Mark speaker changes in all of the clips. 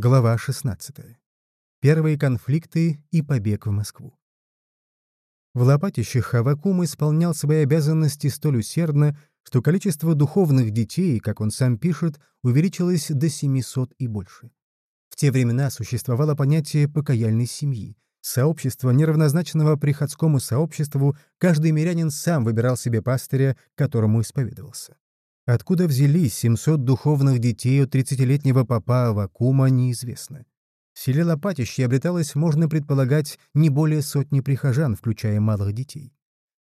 Speaker 1: Глава 16. Первые конфликты и побег в Москву. В Лопатищах Авакум исполнял свои обязанности столь усердно, что количество духовных детей, как он сам пишет, увеличилось до 700 и больше. В те времена существовало понятие покаяльной семьи. Сообщество, неравнозначного приходскому сообществу, каждый мирянин сам выбирал себе пастыря, которому исповедовался. Откуда взялись 700 духовных детей у 30-летнего папа Авакума, неизвестно. В селе Лопатище обреталось, можно предполагать, не более сотни прихожан, включая малых детей.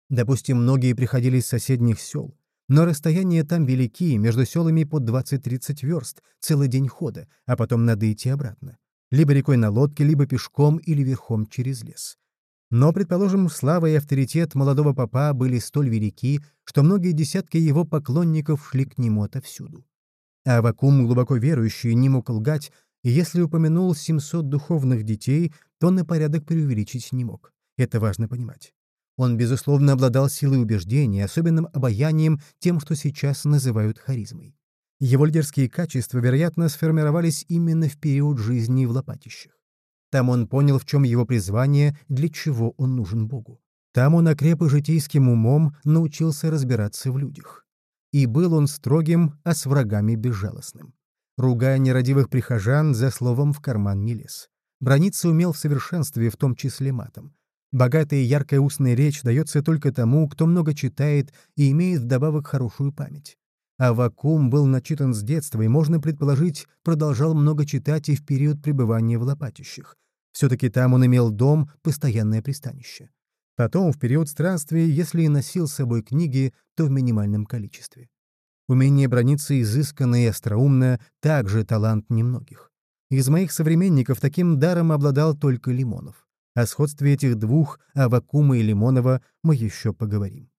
Speaker 1: Допустим, многие приходили из соседних сел, но расстояния там велики, между селами под 20-30 верст, целый день хода, а потом надо идти обратно. Либо рекой на лодке, либо пешком или верхом через лес. Но, предположим, слава и авторитет молодого папа были столь велики, что многие десятки его поклонников шли к нему отовсюду. А Авакум, глубоко верующий, не мог лгать, и если упомянул 700 духовных детей, то на порядок преувеличить не мог. Это важно понимать. Он, безусловно, обладал силой убеждения, особенным обаянием, тем, что сейчас называют харизмой. Его лидерские качества, вероятно, сформировались именно в период жизни в Лопатищах. Там он понял, в чем его призвание, для чего он нужен Богу. Там он окреп и житейским умом научился разбираться в людях. И был он строгим, а с врагами безжалостным. Ругая нерадивых прихожан, за словом в карман не лез. Брониться умел в совершенстве, в том числе матом. Богатая и яркая устная речь дается только тому, кто много читает и имеет вдобавок хорошую память. А Вакум был начитан с детства и, можно предположить, продолжал много читать и в период пребывания в Лопатищах. Все-таки там он имел дом, постоянное пристанище. Потом, в период странствия, если и носил с собой книги, то в минимальном количестве. Умение брониться изысканно и остроумно — также талант немногих. Из моих современников таким даром обладал только Лимонов. О сходстве этих двух, Авакума и Лимонова, мы еще поговорим.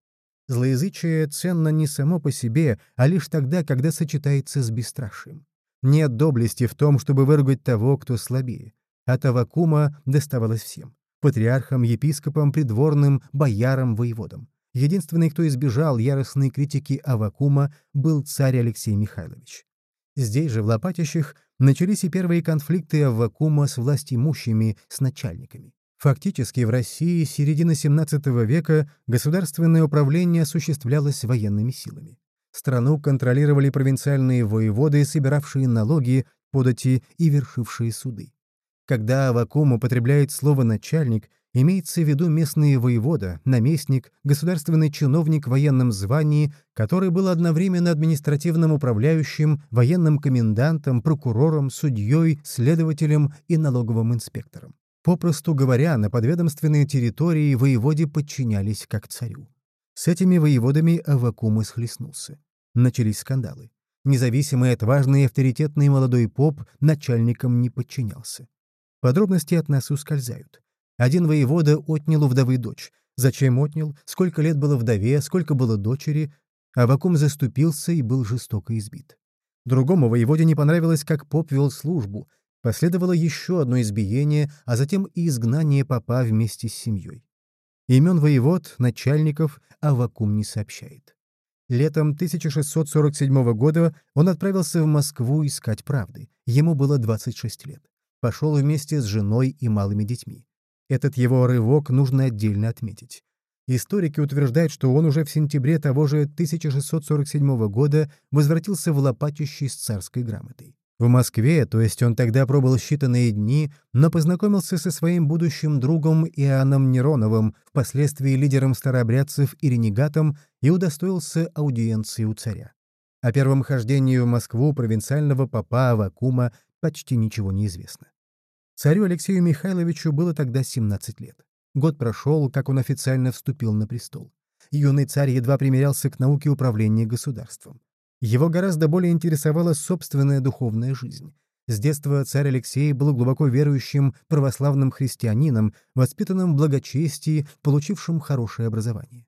Speaker 1: Злоязычие ценно не само по себе, а лишь тогда, когда сочетается с бесстрашием. Нет доблести в том, чтобы выругать того, кто слабее. От Авакума доставалось всем — патриархам, епископам, придворным, боярам, воеводам. Единственный, кто избежал яростной критики Авакума, был царь Алексей Михайлович. Здесь же, в Лопатищах, начались и первые конфликты Авакума с властимущими, с начальниками. Фактически в России с середины XVII века государственное управление осуществлялось военными силами. Страну контролировали провинциальные воеводы, собиравшие налоги, подати и вершившие суды. Когда Авакум употребляет слово «начальник», имеется в виду местный воевода, наместник, государственный чиновник в военном звании, который был одновременно административным управляющим, военным комендантом, прокурором, судьей, следователем и налоговым инспектором. Попросту говоря, на подведомственные территории воеводе подчинялись как царю. С этими воеводами Авакум схлестнулся. Начались скандалы. Независимый, отважный и авторитетный молодой поп начальникам не подчинялся. Подробности от нас ускользают. Один воевода отнял у вдовы дочь. Зачем отнял? Сколько лет было вдове, сколько было дочери? Авакум заступился и был жестоко избит. Другому воеводе не понравилось, как поп вел службу, Последовало еще одно избиение, а затем и изгнание папа вместе с семьей. Имен воевод, начальников Авакум не сообщает. Летом 1647 года он отправился в Москву искать правды. Ему было 26 лет. Пошел вместе с женой и малыми детьми. Этот его рывок нужно отдельно отметить. Историки утверждают, что он уже в сентябре того же 1647 года возвратился в Лопатище с царской грамотой. В Москве, то есть он тогда пробыл считанные дни, но познакомился со своим будущим другом Иоанном Нероновым, впоследствии лидером старообрядцев и ренегатом, и удостоился аудиенции у царя. О первом хождении в Москву провинциального папа Авакума почти ничего не известно. Царю Алексею Михайловичу было тогда 17 лет. Год прошел, как он официально вступил на престол. Юный царь едва примирялся к науке управления государством. Его гораздо более интересовала собственная духовная жизнь. С детства царь Алексей был глубоко верующим православным христианином, воспитанным в благочестии, получившим хорошее образование.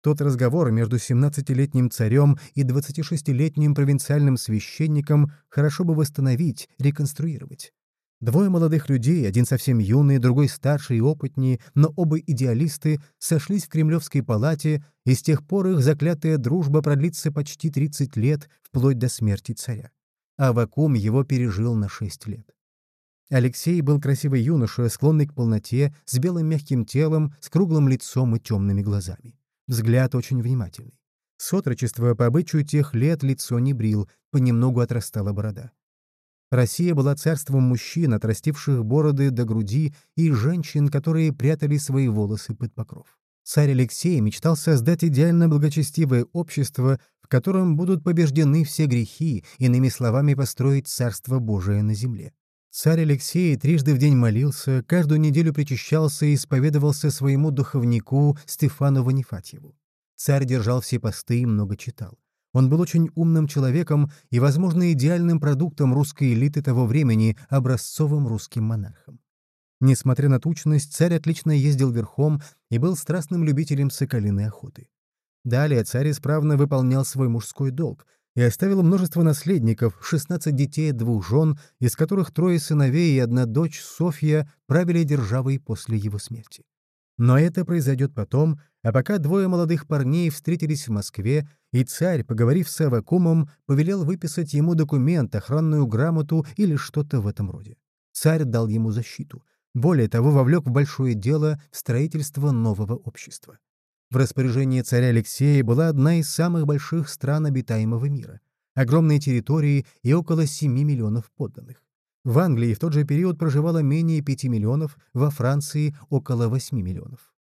Speaker 1: Тот разговор между 17-летним царем и 26-летним провинциальным священником хорошо бы восстановить, реконструировать. Двое молодых людей, один совсем юный, другой старше и опытнее, но оба идеалисты, сошлись в Кремлевской палате, и с тех пор их заклятая дружба продлится почти 30 лет, вплоть до смерти царя. А Вакум его пережил на 6 лет. Алексей был красивый юноша, склонный к полноте, с белым мягким телом, с круглым лицом и темными глазами. Взгляд очень внимательный. С отрочества по обычаю тех лет лицо не брил, понемногу отрастала борода. Россия была царством мужчин, отрастивших бороды до груди, и женщин, которые прятали свои волосы под покров. Царь Алексей мечтал создать идеально благочестивое общество, в котором будут побеждены все грехи, иными словами, построить Царство Божие на земле. Царь Алексей трижды в день молился, каждую неделю причащался и исповедовался своему духовнику Стефану Ванифатьеву. Царь держал все посты и много читал. Он был очень умным человеком и, возможно, идеальным продуктом русской элиты того времени, образцовым русским монархом. Несмотря на тучность, царь отлично ездил верхом и был страстным любителем соколиной охоты. Далее царь исправно выполнял свой мужской долг и оставил множество наследников, 16 детей двух жен, из которых трое сыновей и одна дочь, Софья, правили державой после его смерти. Но это произойдет потом, а пока двое молодых парней встретились в Москве, и царь, поговорив с Авакумом, повелел выписать ему документ, охранную грамоту или что-то в этом роде. Царь дал ему защиту. Более того, вовлек в большое дело строительство нового общества. В распоряжении царя Алексея была одна из самых больших стран обитаемого мира. Огромные территории и около 7 миллионов подданных. В Англии в тот же период проживало менее 5 миллионов, во Франции — около 8 миллионов.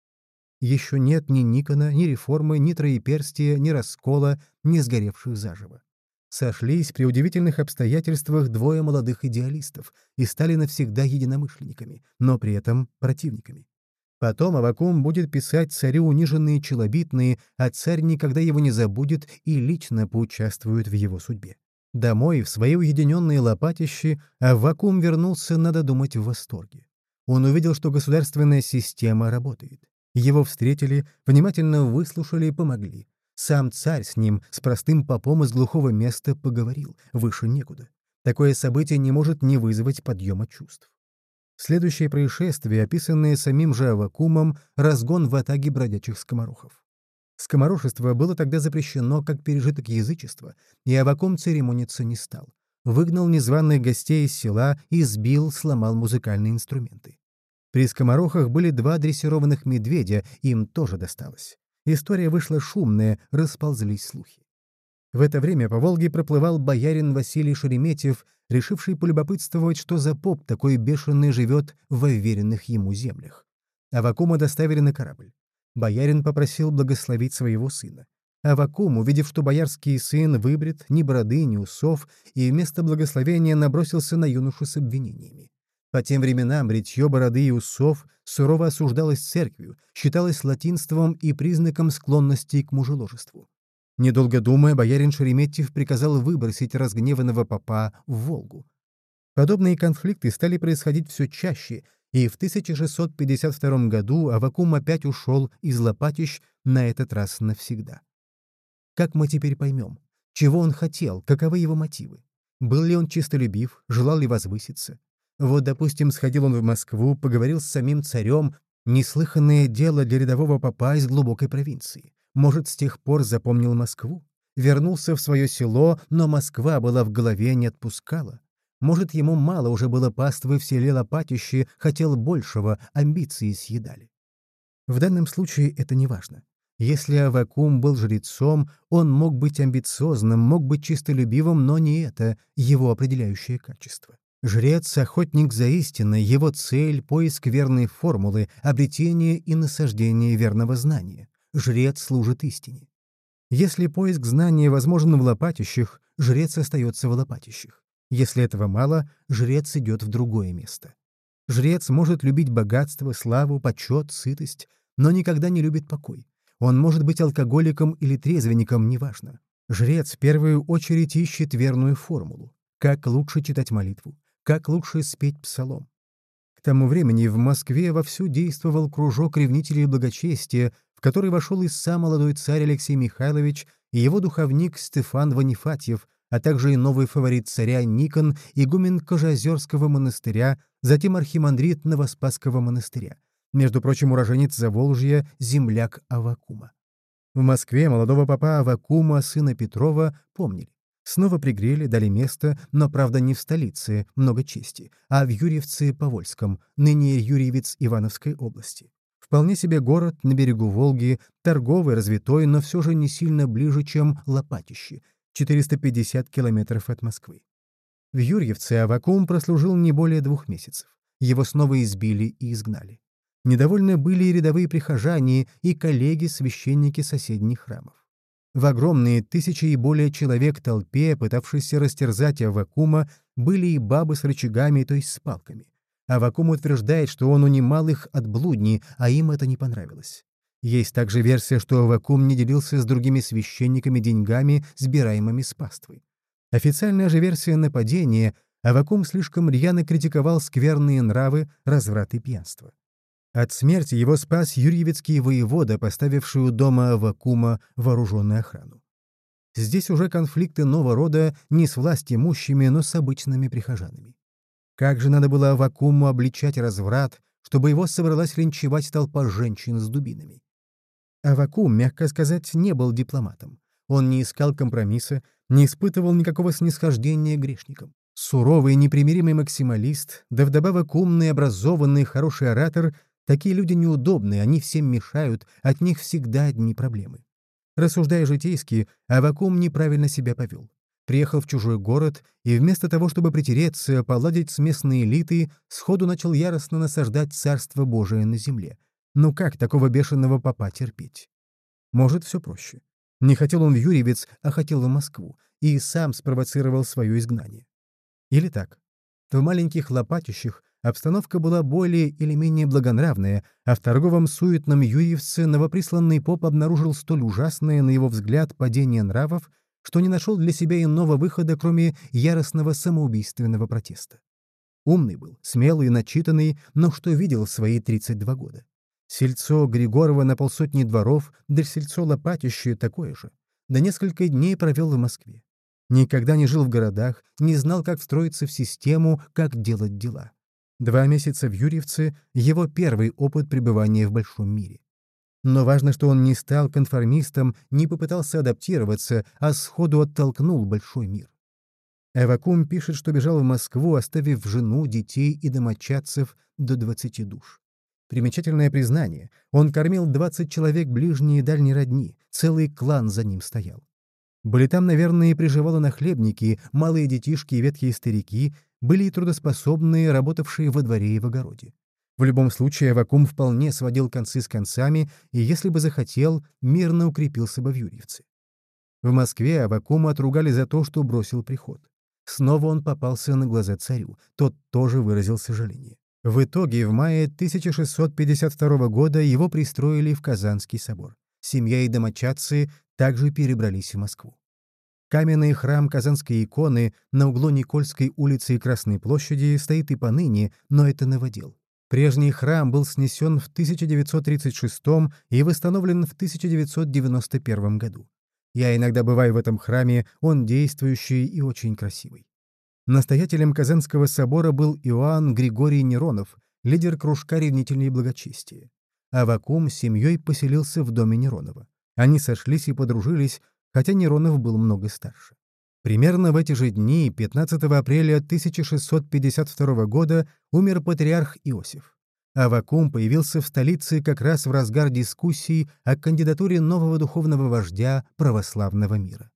Speaker 1: Еще нет ни Никона, ни реформы, ни троеперстия, ни раскола, ни сгоревших заживо. Сошлись при удивительных обстоятельствах двое молодых идеалистов и стали навсегда единомышленниками, но при этом противниками. Потом Авакум будет писать царю униженные челобитные, а царь никогда его не забудет и лично поучаствует в его судьбе. Домой, в свои уединенные лопатищи, Аввакум вернулся, надо думать, в восторге. Он увидел, что государственная система работает. Его встретили, внимательно выслушали и помогли. Сам царь с ним, с простым попом из глухого места, поговорил, выше некуда. Такое событие не может не вызвать подъема чувств. Следующее происшествие, описанное самим же Авакумом, разгон в атаге бродячих скоморохов. Скоморошество было тогда запрещено как пережиток язычества, и Авакум церемониться не стал. Выгнал незваных гостей из села и сбил, сломал музыкальные инструменты. При скоморохах были два дрессированных медведя, им тоже досталось. История вышла шумная, расползлись слухи. В это время по Волге проплывал боярин Василий Шереметьев, решивший полюбопытствовать, что за поп такой бешеный живет в уверенных ему землях. Авакума доставили на корабль. Боярин попросил благословить своего сына. Авакум, увидев, что боярский сын выбрит ни бороды, ни усов, и вместо благословения набросился на юношу с обвинениями. По тем временам бритье бороды и усов сурово осуждалось церковью, считалось латинством и признаком склонности к мужеложеству. Недолго думая, боярин Шереметьев приказал выбросить разгневанного попа в Волгу. Подобные конфликты стали происходить все чаще, и в 1652 году Авакум опять ушел из Лопатищ, на этот раз навсегда. Как мы теперь поймем, чего он хотел, каковы его мотивы? Был ли он чистолюбив, желал ли возвыситься? Вот, допустим, сходил он в Москву, поговорил с самим царем, неслыханное дело для рядового попа из глубокой провинции. Может, с тех пор запомнил Москву? Вернулся в свое село, но Москва была в голове, не отпускала. Может, ему мало уже было паствы в селе Лопатище, хотел большего, амбиции съедали. В данном случае это не важно. Если Авакум был жрецом, он мог быть амбициозным, мог быть чистолюбивым, но не это его определяющее качество. Жрец — охотник за истиной, его цель — поиск верной формулы, обретение и насаждение верного знания. Жрец служит истине. Если поиск знания возможен в лопатищах, жрец остается в лопатищах. Если этого мало, жрец идет в другое место. Жрец может любить богатство, славу, почет, сытость, но никогда не любит покой. Он может быть алкоголиком или трезвенником, неважно. Жрец в первую очередь ищет верную формулу. Как лучше читать молитву? Как лучше спеть псалом? К тому времени в Москве вовсю действовал кружок ревнителей благочестия, в который вошел и сам молодой царь Алексей Михайлович и его духовник Стефан Ванифатьев, а также и новый фаворит царя Никон, игумен Кожеозерского монастыря, затем архимандрит Новоспасского монастыря. Между прочим, уроженец Заволжья, земляк Авакума. В Москве молодого папа Авакума, сына Петрова, помнили. Снова пригрели, дали место, но, правда, не в столице, много чести, а в Юрьевце-Повольском, ныне Юрьевец Ивановской области. Вполне себе город на берегу Волги, торговый, развитой, но все же не сильно ближе, чем Лопатище, 450 километров от Москвы. В Юрьевце Авакум прослужил не более двух месяцев. Его снова избили и изгнали. Недовольны были и рядовые прихожане, и коллеги-священники соседних храмов. В огромные тысячи и более человек толпе, пытавшейся растерзать Авакума, были и бабы с рычагами, то есть с палками. Авакум утверждает, что он унимал их от блудни, а им это не понравилось. Есть также версия, что Авакум не делился с другими священниками деньгами, сбираемыми с паствы. Официальная же версия нападения — Авакум слишком рьяно критиковал скверные нравы, разврат и пьянство. От смерти его спас юрьевицкий воевода, поставивший у дома Авакума вооруженную охрану. Здесь уже конфликты нового рода не с властимущими, но с обычными прихожанами. Как же надо было Авакуму обличать разврат, чтобы его собралась линчевать толпа женщин с дубинами. Авакум, мягко сказать, не был дипломатом. Он не искал компромисса, не испытывал никакого снисхождения грешникам. Суровый, непримиримый максималист, да вдобавок умный, образованный, хороший оратор — Такие люди неудобные, они всем мешают, от них всегда одни проблемы. Рассуждая житейски, Авакум неправильно себя повел. Приехал в чужой город и вместо того, чтобы притереться, поладить с местной элитой, сходу начал яростно насаждать Царство Божие на земле. Ну как такого бешеного попа терпеть? Может, все проще. Не хотел он в Юрьевец, а хотел в Москву, и сам спровоцировал свое изгнание. Или так. В маленьких лопатищах Обстановка была более или менее благонравная, а в торговом суетном Юрьевце новоприсланный поп обнаружил столь ужасное, на его взгляд, падение нравов, что не нашел для себя иного выхода, кроме яростного самоубийственного протеста. Умный был, смелый, начитанный, но что видел в свои 32 года? Сельцо Григорова на полсотни дворов, да сельцо Лопатище такое же. Да несколько дней провел в Москве. Никогда не жил в городах, не знал, как встроиться в систему, как делать дела. Два месяца в Юрьевце — его первый опыт пребывания в большом мире. Но важно, что он не стал конформистом, не попытался адаптироваться, а сходу оттолкнул большой мир. Эвакум пишет, что бежал в Москву, оставив жену, детей и домочадцев до 20 душ. Примечательное признание. Он кормил 20 человек ближние и дальней родни, целый клан за ним стоял. Были там, наверное, и приживалы нахлебники, малые детишки и ветхие старики, были и трудоспособные, работавшие во дворе и в огороде. В любом случае, Авакум вполне сводил концы с концами, и, если бы захотел, мирно укрепился бы в Юрьевце. В Москве Авакума отругали за то, что бросил приход. Снова он попался на глаза царю, тот тоже выразил сожаление. В итоге в мае 1652 года его пристроили в Казанский собор. Семья и домочадцы также перебрались в Москву. Каменный храм Казанской иконы на углу Никольской улицы и Красной площади стоит и поныне, но это новодел. Прежний храм был снесен в 1936 и восстановлен в 1991 году. Я иногда бываю в этом храме, он действующий и очень красивый. Настоятелем Казанского собора был Иоанн Григорий Неронов, лидер кружка ревнителей благочестия. Авакум с семьей поселился в доме Неронова. Они сошлись и подружились, хотя Неронов был много старше. Примерно в эти же дни, 15 апреля 1652 года, умер патриарх Иосиф. Авакум появился в столице как раз в разгар дискуссий о кандидатуре нового духовного вождя православного мира.